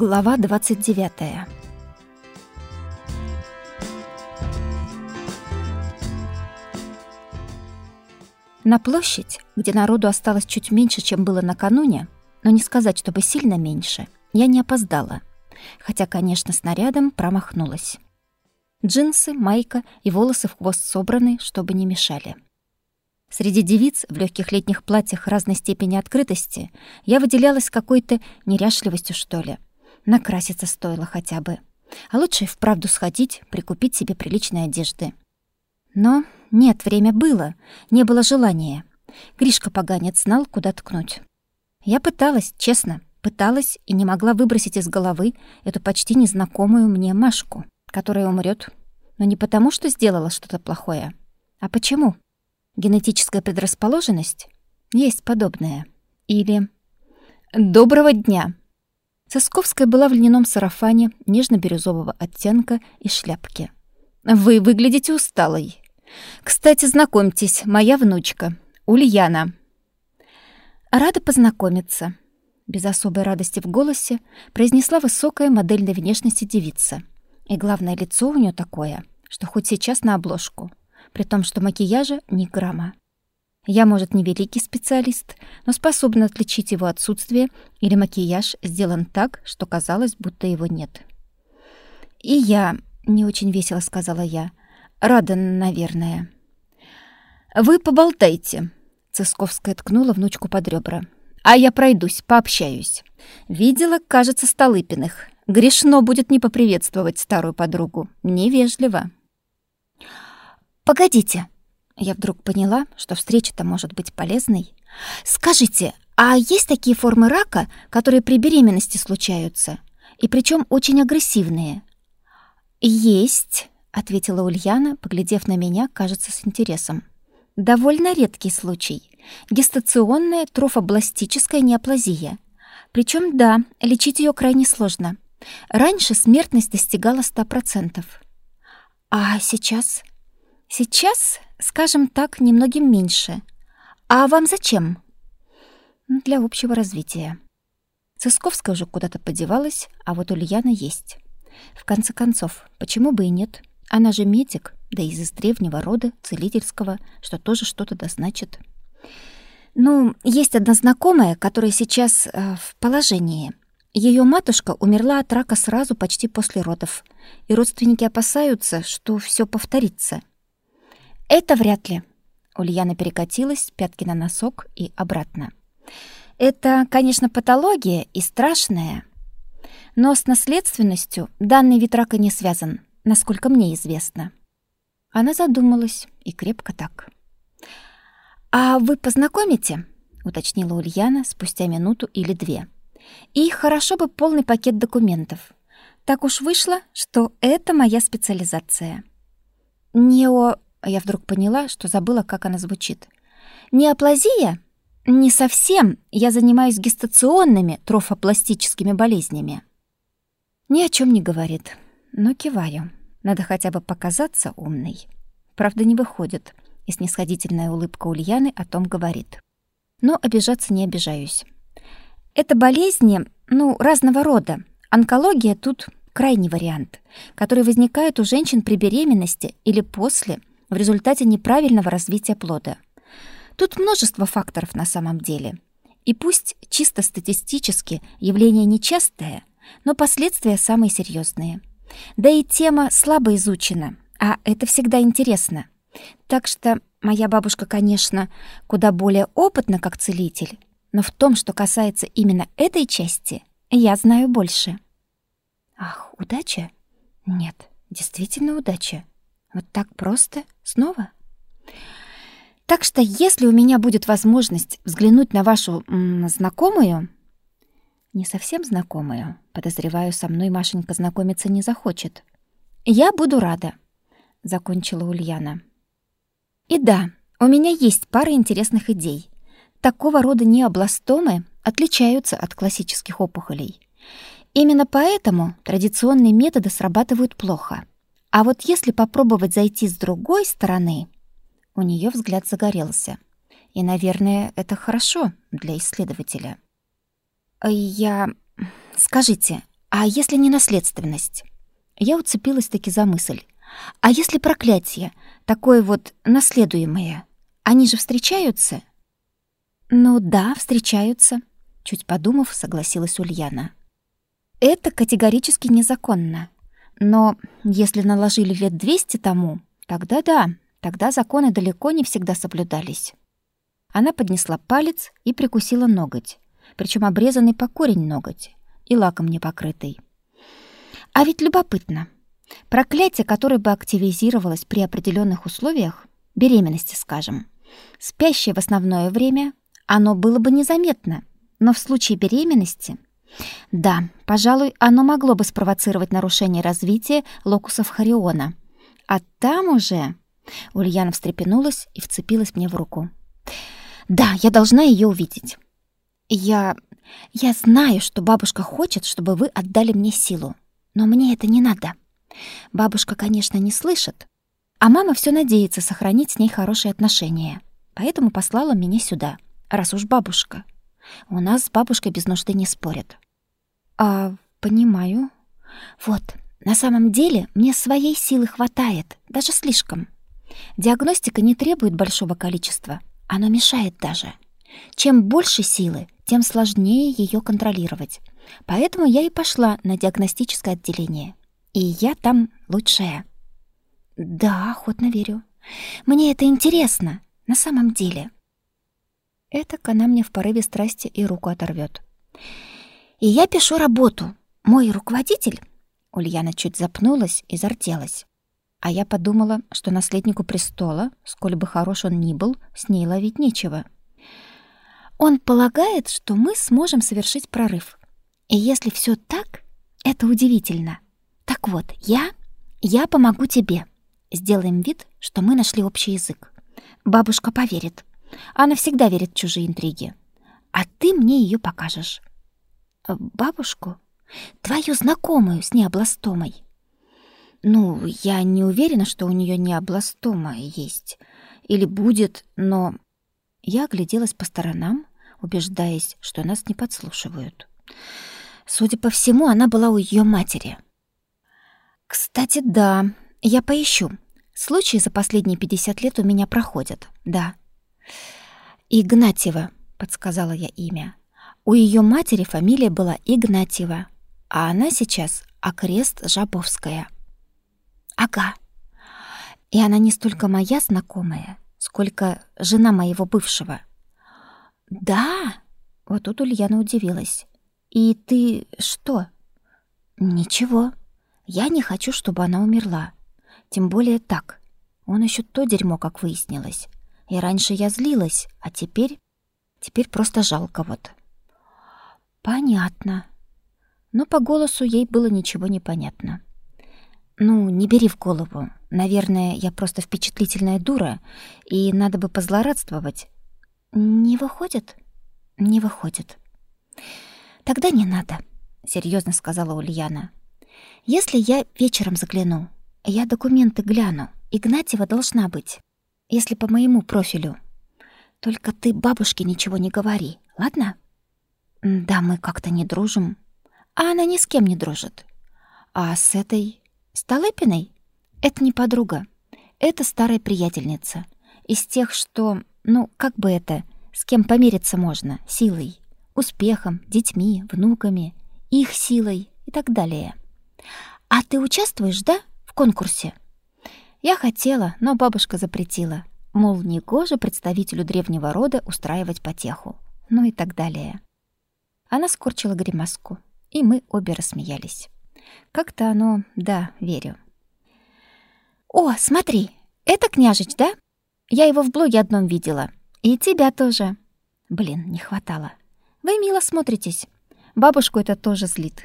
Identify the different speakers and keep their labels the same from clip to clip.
Speaker 1: Глава 29. На площадь, где народу осталось чуть меньше, чем было накануне, но не сказать, чтобы сильно меньше, я не опоздала. Хотя, конечно, снарядом промахнулась. Джинсы, майка и волосы в хвост собраны, чтобы не мешали. Среди девиц в легких летних платьях разной степени открытости я выделялась какой-то неряшливостью, что ли — Накраситься стоило хотя бы. А лучше и вправду сходить, прикупить себе приличной одежды. Но нет, время было, не было желания. Гришка поганец знал, куда ткнуть. Я пыталась, честно, пыталась и не могла выбросить из головы эту почти незнакомую мне Машку, которая умрет, но не потому, что сделала что-то плохое, а почему? Генетическая предрасположенность? Есть подобное. Или... «Доброго дня!» Сосковская была в льняном сарафане нежно-бирюзового оттенка и шляпке. «Вы выглядите усталой. Кстати, знакомьтесь, моя внучка, Ульяна». «Рада познакомиться», — без особой радости в голосе произнесла высокая модельной внешности девица. И главное, лицо у нее такое, что хоть сейчас на обложку, при том, что макияжа ни грамма. Я, может, не великий специалист, но способна отличить его отсутствие или макияж сделан так, что казалось, будто его нет. «И я...» — не очень весело сказала я. «Рада, наверное». «Вы поболтайте», — Цисковская ткнула внучку под ребра. «А я пройдусь, пообщаюсь. Видела, кажется, Столыпиных. Грешно будет не поприветствовать старую подругу. Невежливо». «Погодите», я вдруг поняла, что встреча-то может быть полезной. Скажите, а есть такие формы рака, которые при беременности случаются? И причем очень агрессивные? Есть, ответила Ульяна, поглядев на меня, кажется, с интересом. Довольно редкий случай. Гестационная трофобластическая неоплазия. Причем, да, лечить ее крайне сложно. Раньше смертность достигала 100%. А сейчас? Сейчас скажем так, немногим меньше. А вам зачем? Для общего развития. Цисковская уже куда-то подевалась, а вот Ульяна есть. В конце концов, почему бы и нет? Она же медик, да и из древнего рода, целительского, что тоже что-то да значит. Ну, есть одна знакомая, которая сейчас э, в положении. Ее матушка умерла от рака сразу почти после родов, и родственники опасаются, что все повторится. Это вряд ли. Ульяна перекатилась, пятки на носок и обратно. Это, конечно, патология и страшная, но с наследственностью данный вид рака не связан, насколько мне известно. Она задумалась, и крепко так. «А вы познакомите?» — уточнила Ульяна спустя минуту или две. «И хорошо бы полный пакет документов. Так уж вышло, что это моя специализация». «Нео...» А я вдруг поняла, что забыла, как она звучит. Неоплазия? Не совсем. Я занимаюсь гестационными трофопластическими болезнями. Ни о чем не говорит, но киваю. Надо хотя бы показаться умной. Правда, не выходит, и снисходительная улыбка Ульяны о том говорит. Но обижаться не обижаюсь. Это болезни, ну, разного рода. Онкология тут крайний вариант, который возникает у женщин при беременности или после в результате неправильного развития плода. Тут множество факторов на самом деле. И пусть чисто статистически явление нечастое, но последствия самые серьезные. Да и тема слабо изучена, а это всегда интересно. Так что моя бабушка, конечно, куда более опытна как целитель, но в том, что касается именно этой части, я знаю больше. Ах, удача? Нет, действительно удача. Вот так просто? Снова? Так что, если у меня будет возможность взглянуть на вашу знакомую, не совсем знакомую, подозреваю, со мной Машенька знакомиться не захочет. Я буду рада, закончила Ульяна. И да, у меня есть пара интересных идей. Такого рода необластомы отличаются от классических опухолей. Именно поэтому традиционные методы срабатывают плохо. А вот если попробовать зайти с другой стороны, у нее взгляд загорелся. И, наверное, это хорошо для исследователя. Я... Скажите, А если не наследственность? Я уцепилась таки за мысль. А если проклятие, такое вот наследуемое, они же встречаются? Ну да, встречаются, чуть подумав, согласилась Ульяна. Это категорически незаконно. Но если наложили лет двести тому, тогда да, тогда законы далеко не всегда соблюдались. Она поднесла палец и прикусила ноготь, причем обрезанный по корень ноготь и лаком не покрытый. А ведь любопытно. Проклятие, которое бы активизировалось при определенных условиях, беременности, скажем, спящее в основное время, оно было бы незаметно, но в случае беременности да, пожалуй, оно могло бы спровоцировать нарушение развития локусов Хариона. А там уже Ульяна встрепенулась и вцепилась мне в руку. Да, я должна ее увидеть. Я я знаю, что бабушка хочет, чтобы вы отдали мне силу, но мне это не надо. Бабушка, конечно, не слышит, а мама все надеется сохранить с ней хорошие отношения. Поэтому послала меня сюда, раз уж бабушка. У нас с бабушкой без нужды не спорят. А, понимаю. Вот, на самом деле мне своей силы хватает, даже слишком. Диагностика не требует большого количества, оно мешает даже. Чем больше силы, тем сложнее ее контролировать. Поэтому я и пошла на диагностическое отделение. И я там лучшая. Да, охотно верю. Мне это интересно, на самом деле. Это она мне в порыве страсти и руку оторвет. И я пишу работу. Мой руководитель... Ульяна чуть запнулась и зарделась. А я подумала, что наследнику престола, сколь бы хорош он ни был, с ней ловить нечего. Он полагает, что мы сможем совершить прорыв. И если все так, это удивительно. Так вот, я... Я помогу тебе. Сделаем вид, что мы нашли общий язык. Бабушка поверит. Она всегда верит в чужие интриги. А ты мне ее покажешь. Э, бабушку? Твою знакомую с необластомой. Ну, я не уверена, что у нее необластома есть. Или будет, но... Я огляделась по сторонам, убеждаясь, что нас не подслушивают. Судя по всему, она была у ее матери. Кстати, да, я поищу. Случаи за последние 50 лет у меня проходят, да. Игнатьева, подсказала я имя. У ее матери фамилия была Игнатьева, а она сейчас Окрест Жабовская. Ага. И она не столько моя знакомая, сколько жена моего бывшего. Да? Вот тут Ульяна удивилась. И ты что? Ничего. Я не хочу, чтобы она умерла. Тем более так. Он еще то дерьмо, как выяснилось. И раньше я злилась, а теперь... Теперь просто жалко вот. Понятно. Но по голосу ей было ничего не понятно. Ну, не бери в голову. Наверное, я просто впечатлительная дура, и надо бы позлорадствовать. Не выходит? Не выходит. Тогда не надо, серьезно сказала Ульяна. Если я вечером загляну, я документы гляну. Игнатьева должна быть, если по моему профилю. Только ты бабушке ничего не говори, ладно? Да, мы как-то не дружим. А она ни с кем не дружит. А с этой Столыпиной это не подруга. Это старая приятельница. Из тех, что, ну, как бы это, с кем помериться можно, силой, успехом, детьми, внуками, их силой и так далее. А ты участвуешь, да, в конкурсе? Я хотела, но бабушка запретила. Мол, не гоже представителю древнего рода устраивать потеху. Ну и так далее. Она скорчила гримаску, и мы обе рассмеялись. Как-то оно, да, верю. О, смотри, это княжич, да? Я его в блоге одном видела. И тебя тоже. Блин, не хватало. Вы мило смотритесь. Бабушку это тоже злит.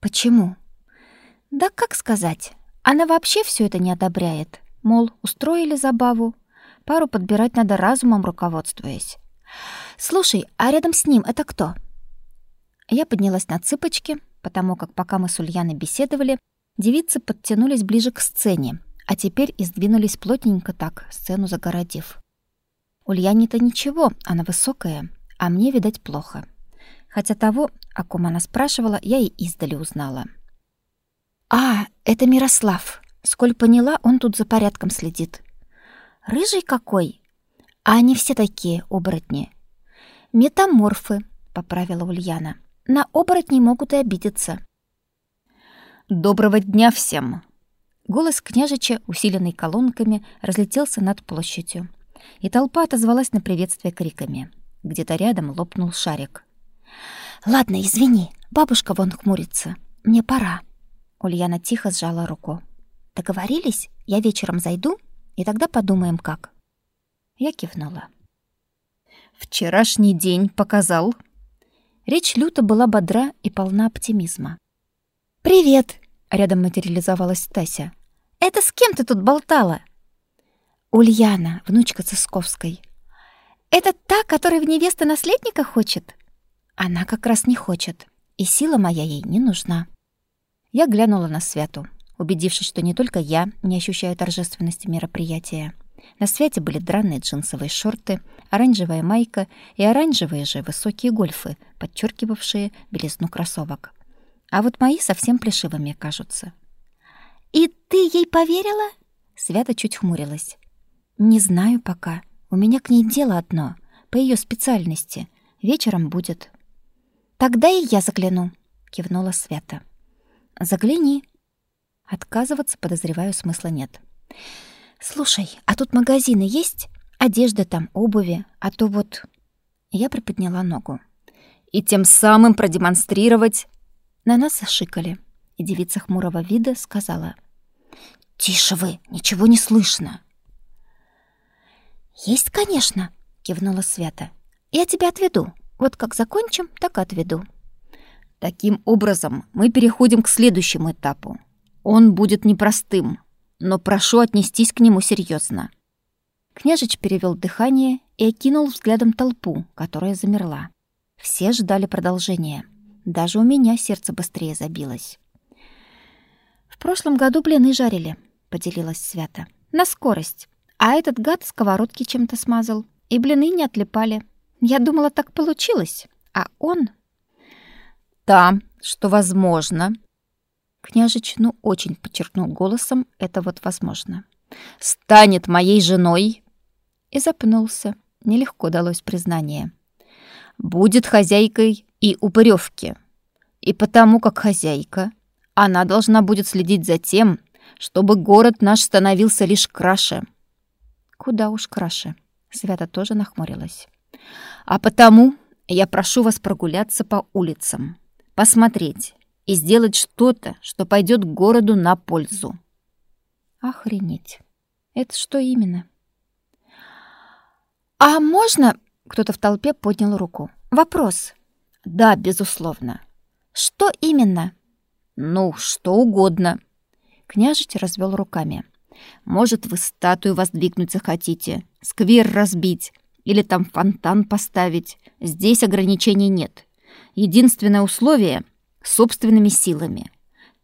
Speaker 1: Почему? Да как сказать? Она вообще все это не одобряет. Мол, устроили забаву. Пару подбирать надо разумом руководствуясь. Слушай, а рядом с ним это кто? Я поднялась на цыпочки, потому как пока мы с Ульяной беседовали, девицы подтянулись ближе к сцене, а теперь и сдвинулись плотненько так, сцену загородив. Ульяне-то ничего, она высокая, а мне, видать, плохо. Хотя того, О ком она спрашивала, я и издали узнала. «А, это Мирослав. Сколь поняла, он тут за порядком следит. Рыжий какой! А они все такие, оборотни. Метаморфы, поправила Ульяна. На оборотни могут и обидеться.
Speaker 2: Доброго дня всем! Голос княжича, усиленный колонками, разлетелся над площадью, и толпа отозвалась на приветствие криками. Где-то рядом лопнул шарик.
Speaker 1: «Ладно, извини, бабушка вон хмурится. Мне пора». Ульяна тихо сжала руку. Договорились? Я вечером зайду, и тогда подумаем, как. Я кивнула.
Speaker 2: Вчерашний день показал.
Speaker 1: Речь люто была бодра и полна оптимизма. «Привет!» — рядом материализовалась Тася. «Это с кем ты тут болтала?» «Ульяна, внучка Цисковской». «Это та, которая в невесты наследника хочет?» «Она как раз не хочет, и сила моя ей не нужна». Я глянула на Святу убедившись, что не только я не ощущаю торжественности мероприятия. На свете были драные джинсовые шорты, оранжевая майка и оранжевые же высокие гольфы, подчеркивавшие белизну кроссовок. А вот мои совсем плешивыми кажутся. «И ты ей поверила?» Свята чуть хмурилась. «Не знаю пока. У меня к ней дело одно, по ее специальности. Вечером будет». «Тогда и я загляну», — кивнула Свята. «Загляни», Отказываться, подозреваю, смысла нет. «Слушай, а тут магазины есть? Одежда там, обуви, а то вот...» Я приподняла ногу.
Speaker 2: «И тем самым продемонстрировать...»
Speaker 1: На нас зашикали, и девица хмурого вида сказала. «Тише вы, ничего не слышно!» «Есть, конечно!» — кивнула Свята. «Я тебя отведу. Вот как закончим, так отведу».
Speaker 2: Таким образом, мы переходим к следующему этапу — он будет непростым, но прошу отнестись к нему серьезно.
Speaker 1: Княжич перевел дыхание и окинул взглядом толпу, которая замерла. Все ждали продолжения. Даже у меня сердце быстрее забилось. «В прошлом году блины жарили», — поделилась Свята. «На скорость. А этот гад сковородки чем-то смазал, и блины не отлипали. Я думала, так получилось. А он...»
Speaker 2: «Да, что возможно»,
Speaker 1: Княжич, ну, очень подчеркнул голосом, это вот возможно.
Speaker 2: «Станет моей женой!»
Speaker 1: И запнулся. Нелегко далось признание.
Speaker 2: «Будет хозяйкой и упырёвки. И потому как хозяйка, она должна будет следить за тем, чтобы город наш становился лишь краше».
Speaker 1: «Куда уж краше?» Свята тоже нахмурилась.
Speaker 2: «А потому я прошу вас прогуляться по улицам, посмотреть, и сделать что-то, что пойдет городу на пользу.
Speaker 1: Охренеть. Это что именно? А можно, кто-то в толпе поднял руку. Вопрос.
Speaker 2: Да, безусловно.
Speaker 1: Что именно?
Speaker 2: Ну, что угодно.
Speaker 1: Княжич развел руками.
Speaker 2: Может, вы статую воздвигнуть захотите, сквер разбить или там фонтан поставить. Здесь ограничений нет. Единственное условие собственными силами.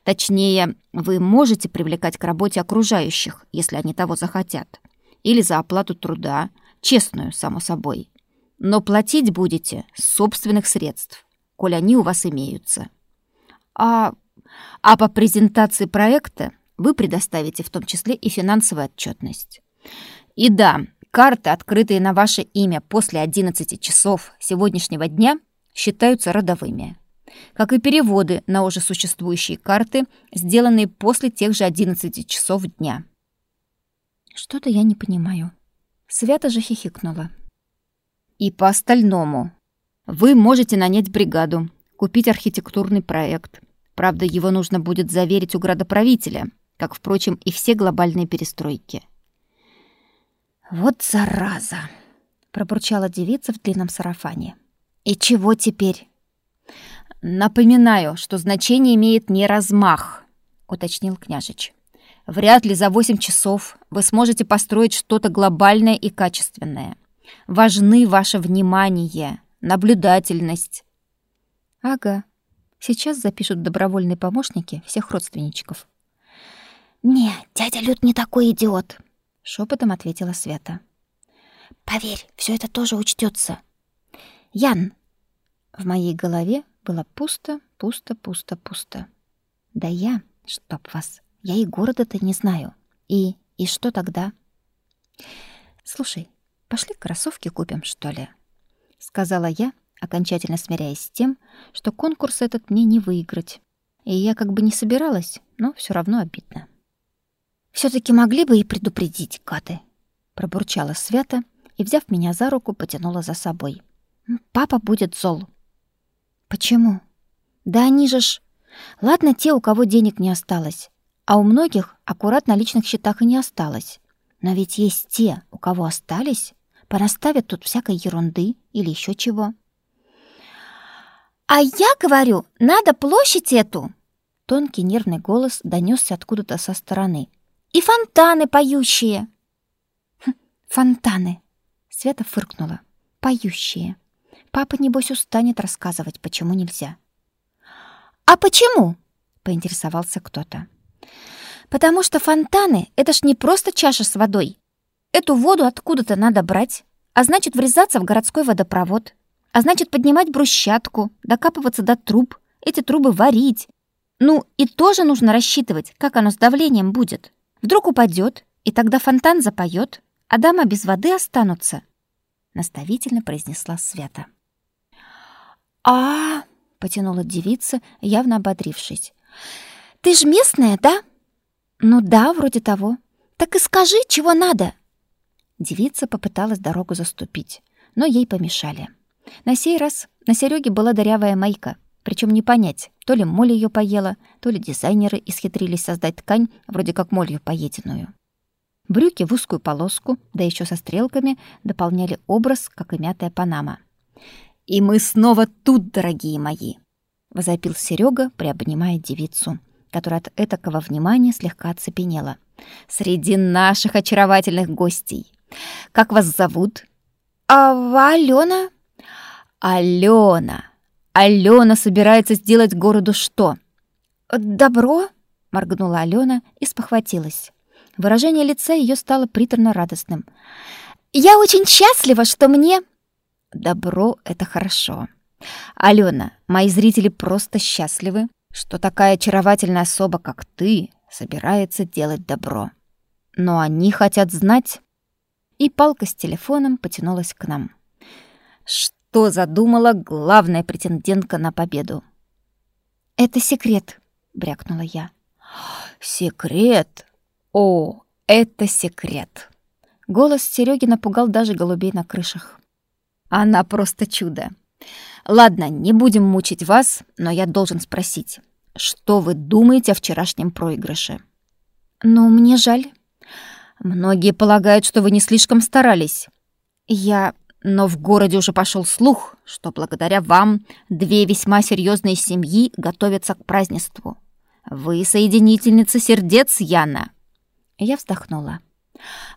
Speaker 2: Точнее, вы можете привлекать к работе окружающих, если они того захотят. Или за оплату труда, честную, само собой. Но платить будете с собственных средств, коль они у вас имеются. А, а по презентации проекта вы предоставите в том числе и финансовую отчетность. И да, карты, открытые на ваше имя после 11 часов сегодняшнего дня, считаются родовыми как и переводы на уже существующие карты, сделанные после тех же 11 часов дня.
Speaker 1: Что-то я не понимаю. Свято же хихикнула.
Speaker 2: И по остальному. Вы можете нанять бригаду, купить архитектурный проект. Правда, его нужно будет заверить у градоправителя, как, впрочем, и все глобальные перестройки.
Speaker 1: «Вот зараза!» — пробурчала девица в длинном сарафане. «И чего теперь?»
Speaker 2: Напоминаю, что значение имеет не размах, уточнил княжич. Вряд ли за восемь часов вы сможете построить что-то глобальное и качественное. Важны ваше внимание, наблюдательность.
Speaker 1: Ага. Сейчас запишут добровольные помощники всех родственничков. Не, дядя Люд не такой идиот, шепотом ответила Света. Поверь, все это тоже учтется. Ян, в моей голове было пусто, пусто, пусто, пусто. Да я, чтоб вас, я и города-то не знаю. И и что тогда? Слушай, пошли кроссовки купим, что ли, сказала я, окончательно смиряясь с тем, что конкурс этот мне не выиграть. И я как бы не собиралась, но все равно обидно. все таки могли бы и предупредить, каты, пробурчала Свята и, взяв меня за руку, потянула за собой. Папа будет зол. Почему? Да они же ж... Ладно те, у кого денег не осталось, а у многих аккурат на личных счетах и не осталось. Но ведь есть те, у кого остались, понаставят тут всякой ерунды или еще чего. «А я говорю, надо площадь эту!» Тонкий нервный голос донесся откуда-то со стороны. «И фонтаны поющие!» хм, «Фонтаны!» Света фыркнула. «Поющие!» Папа, небось, устанет рассказывать, почему нельзя. «А почему?» — поинтересовался кто-то. «Потому что фонтаны — это ж не просто чаша с водой. Эту воду откуда-то надо брать, а значит, врезаться в городской водопровод, а значит, поднимать брусчатку, докапываться до труб, эти трубы варить. Ну, и тоже нужно рассчитывать, как оно с давлением будет. Вдруг упадет, и тогда фонтан запоет, а дома без воды останутся», — наставительно произнесла Свята а потянула девица, явно ободрившись. «Ты ж местная, да?» «Ну да, вроде того. Так и скажи, чего надо!» Девица попыталась дорогу заступить, но ей помешали. На сей раз на Сереге была дырявая майка, причем не понять, то ли моль ее поела, то ли дизайнеры исхитрились создать ткань, вроде как молью поеденную. Брюки в узкую полоску, да еще со стрелками, дополняли образ, как и мятая панама. «И мы снова тут, дорогие мои!» — возопил Серега, приобнимая девицу, которая от этакого внимания слегка оцепенела. «Среди наших очаровательных гостей! Как вас зовут?» «А Алена?» «Алена! Алена собирается сделать городу что?» «Добро?» — моргнула Алена и спохватилась. Выражение лица ее стало приторно радостным. «Я очень счастлива, что мне...» Добро — это хорошо. Алена, мои зрители просто счастливы, что такая очаровательная особа, как ты, собирается делать добро. Но они хотят знать... И палка с телефоном потянулась к нам. Что задумала главная претендентка на победу? «Это секрет», — брякнула я. «Секрет? О, это секрет!» Голос Серёги напугал даже голубей на крышах. Она просто чудо. Ладно, не будем мучить вас, но я должен спросить, что вы думаете о вчерашнем проигрыше? Ну, мне жаль. Многие полагают, что вы не слишком старались. Я... Но в городе уже пошел слух, что благодаря вам две весьма серьезные семьи готовятся к празднеству. Вы соединительница сердец, Яна. Я вздохнула.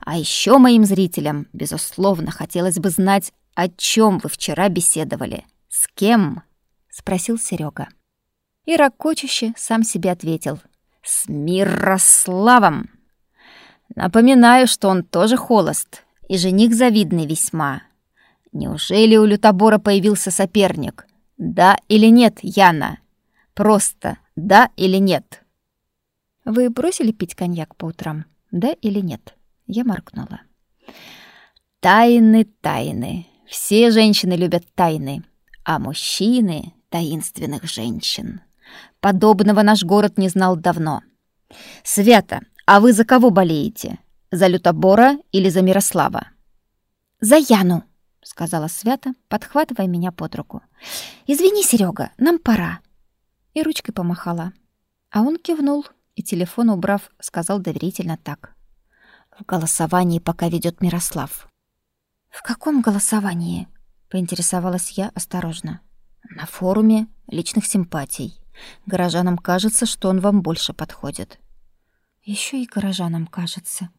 Speaker 1: А еще моим зрителям, безусловно, хотелось бы знать, «О чем вы вчера беседовали? С кем?» — спросил Серега. И ракочуще сам себе ответил. «С Мирославом!» Напоминаю, что он тоже холост и жених завидный весьма. Неужели у Лютобора появился соперник? Да или нет, Яна? Просто да или нет? Вы бросили пить коньяк по утрам? Да или нет? Я моргнула. Тайны, тайны. Все женщины любят тайны, а мужчины — таинственных женщин. Подобного наш город не знал давно. Свята, а вы за кого болеете? За Лютобора или за Мирослава? За Яну, сказала Свята, подхватывая меня под руку. Извини, Серега, нам пора. И ручкой помахала. А он кивнул и телефон убрав, сказал доверительно так: В голосовании пока ведет Мирослав. «В каком голосовании?» — поинтересовалась я осторожно. «На форуме личных симпатий. Горожанам кажется, что он вам больше подходит». Еще и горожанам кажется»,